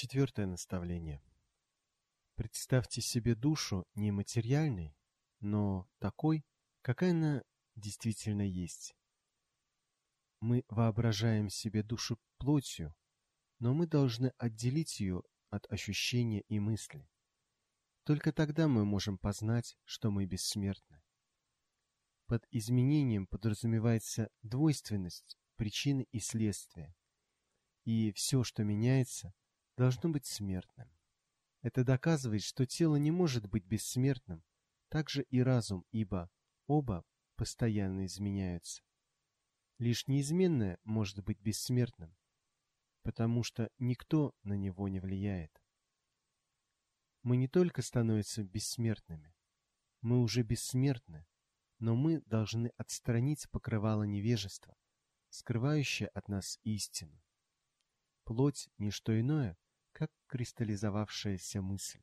Четвертое наставление. Представьте себе душу не материальной, но такой, какая она действительно есть. Мы воображаем себе душу плотью, но мы должны отделить ее от ощущения и мысли. Только тогда мы можем познать, что мы бессмертны. Под изменением подразумевается двойственность причины и следствия, и все, что меняется, должно быть смертным. Это доказывает, что тело не может быть бессмертным, так же и разум, ибо оба постоянно изменяются. Лишь неизменное может быть бессмертным, потому что никто на него не влияет. Мы не только становимся бессмертными, мы уже бессмертны, но мы должны отстранить покрывало невежества, скрывающее от нас истину. Плоть – не что иное, как кристаллизовавшаяся мысль.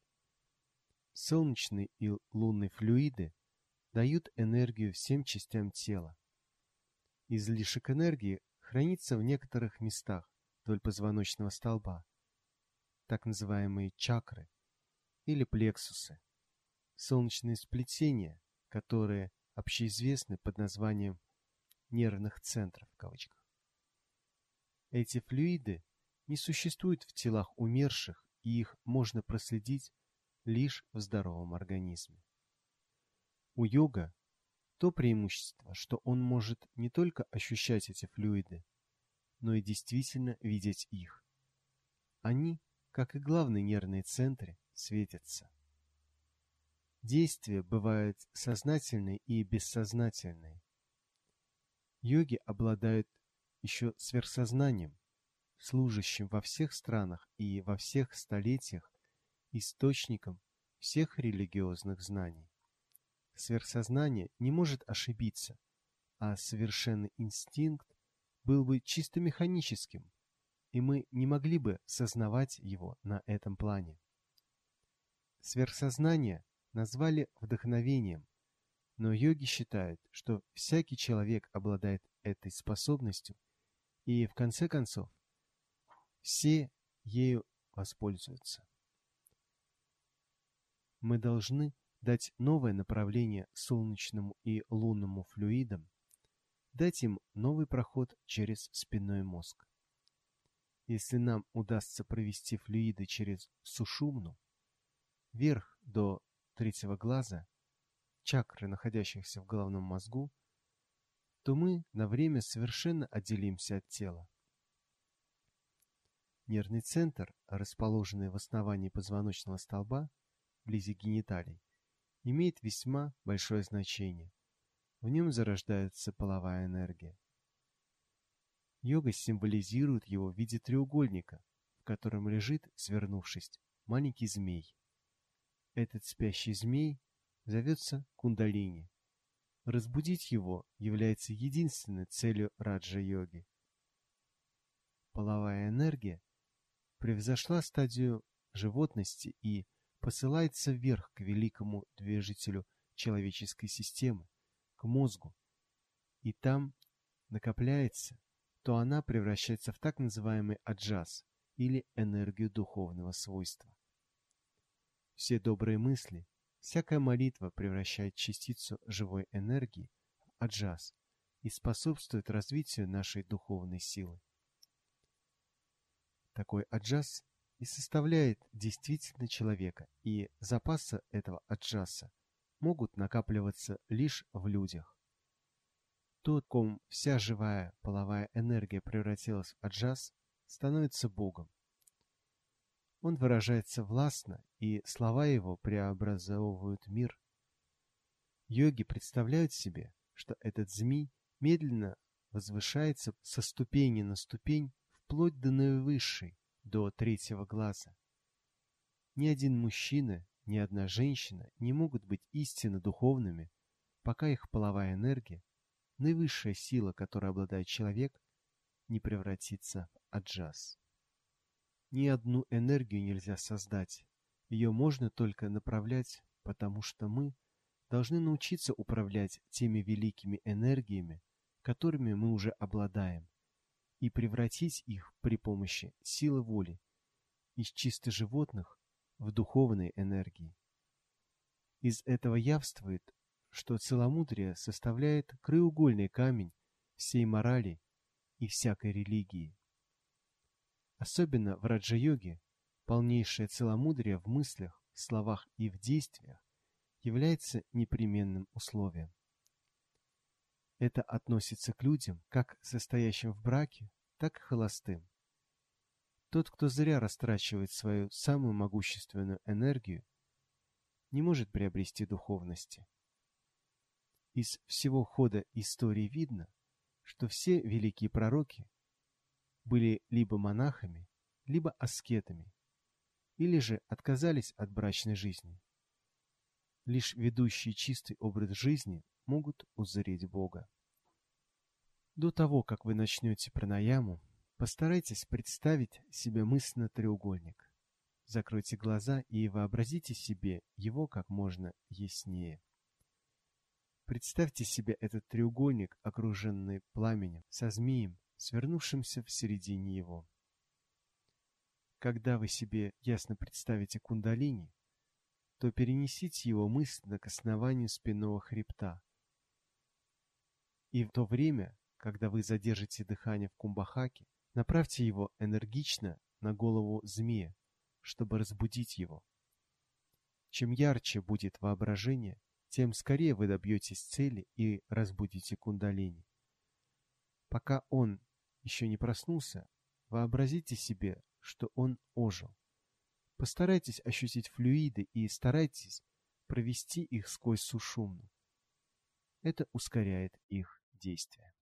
Солнечные и лунные флюиды дают энергию всем частям тела. Излишек энергии хранится в некоторых местах вдоль позвоночного столба, так называемые чакры или плексусы, солнечные сплетения, которые общеизвестны под названием нервных центров в кавычках. Эти флюиды не существуют в телах умерших, и их можно проследить лишь в здоровом организме. У йога то преимущество, что он может не только ощущать эти флюиды, но и действительно видеть их. Они, как и главные нервные центры, светятся. Действия бывают сознательные и бессознательные. Йоги обладают еще сверхсознанием, служащим во всех странах и во всех столетиях источником всех религиозных знаний. Сверхсознание не может ошибиться, а совершенный инстинкт был бы чисто механическим, и мы не могли бы сознавать его на этом плане. Сверхсознание назвали вдохновением, но йоги считают, что всякий человек обладает этой способностью, и в конце концов все ею воспользуются. Мы должны дать новое направление солнечному и лунному флюидам, дать им новый проход через спинной мозг. Если нам удастся провести флюиды через сушумну, вверх до третьего глаза, чакры, находящихся в головном мозгу, то мы на время совершенно отделимся от тела. Нервный центр, расположенный в основании позвоночного столба, вблизи гениталий, имеет весьма большое значение. В нем зарождается половая энергия. Йога символизирует его в виде треугольника, в котором лежит, свернувшись, маленький змей. Этот спящий змей зовется кундалини. Разбудить его является единственной целью раджа-йоги. Половая энергия превзошла стадию животности и посылается вверх к великому движителю человеческой системы, к мозгу, и там накопляется, то она превращается в так называемый аджас или энергию духовного свойства. Все добрые мысли, всякая молитва превращает частицу живой энергии в аджас и способствует развитию нашей духовной силы. Такой аджас и составляет действительно человека, и запасы этого аджаса могут накапливаться лишь в людях. Тот, ком вся живая половая энергия превратилась в аджас, становится Богом. Он выражается властно, и слова его преобразовывают мир. Йоги представляют себе, что этот змей медленно возвышается со ступени на ступень вплоть до наивысшей, до третьего глаза. Ни один мужчина, ни одна женщина не могут быть истинно духовными, пока их половая энергия, наивысшая сила, которой обладает человек, не превратится в аджас. Ни одну энергию нельзя создать, ее можно только направлять, потому что мы должны научиться управлять теми великими энергиями, которыми мы уже обладаем, и превратить их при помощи силы воли из чисто животных в духовной энергии. Из этого явствует, что целомудрие составляет краеугольный камень всей морали и всякой религии. Особенно в раджа-йоге полнейшее целомудрие в мыслях, словах и в действиях является непременным условием. Это относится к людям, как состоящим в браке, так и холостым. Тот, кто зря растрачивает свою самую могущественную энергию, не может приобрести духовности. Из всего хода истории видно, что все великие пророки были либо монахами, либо аскетами, или же отказались от брачной жизни. Лишь ведущие чистый образ жизни могут узреть Бога. До того, как вы начнете пранаяму, Постарайтесь представить себе мысленно треугольник. Закройте глаза и вообразите себе его как можно яснее. Представьте себе этот треугольник, окруженный пламенем, со змеем, свернувшимся в середине его. Когда вы себе ясно представите кундалини, то перенесите его мысленно к основанию спинного хребта. И в то время, когда вы задержите дыхание в кумбахаке, Направьте его энергично на голову змея, чтобы разбудить его. Чем ярче будет воображение, тем скорее вы добьетесь цели и разбудите кундалини. Пока он еще не проснулся, вообразите себе, что он ожил. Постарайтесь ощутить флюиды и старайтесь провести их сквозь сушумну. Это ускоряет их действие.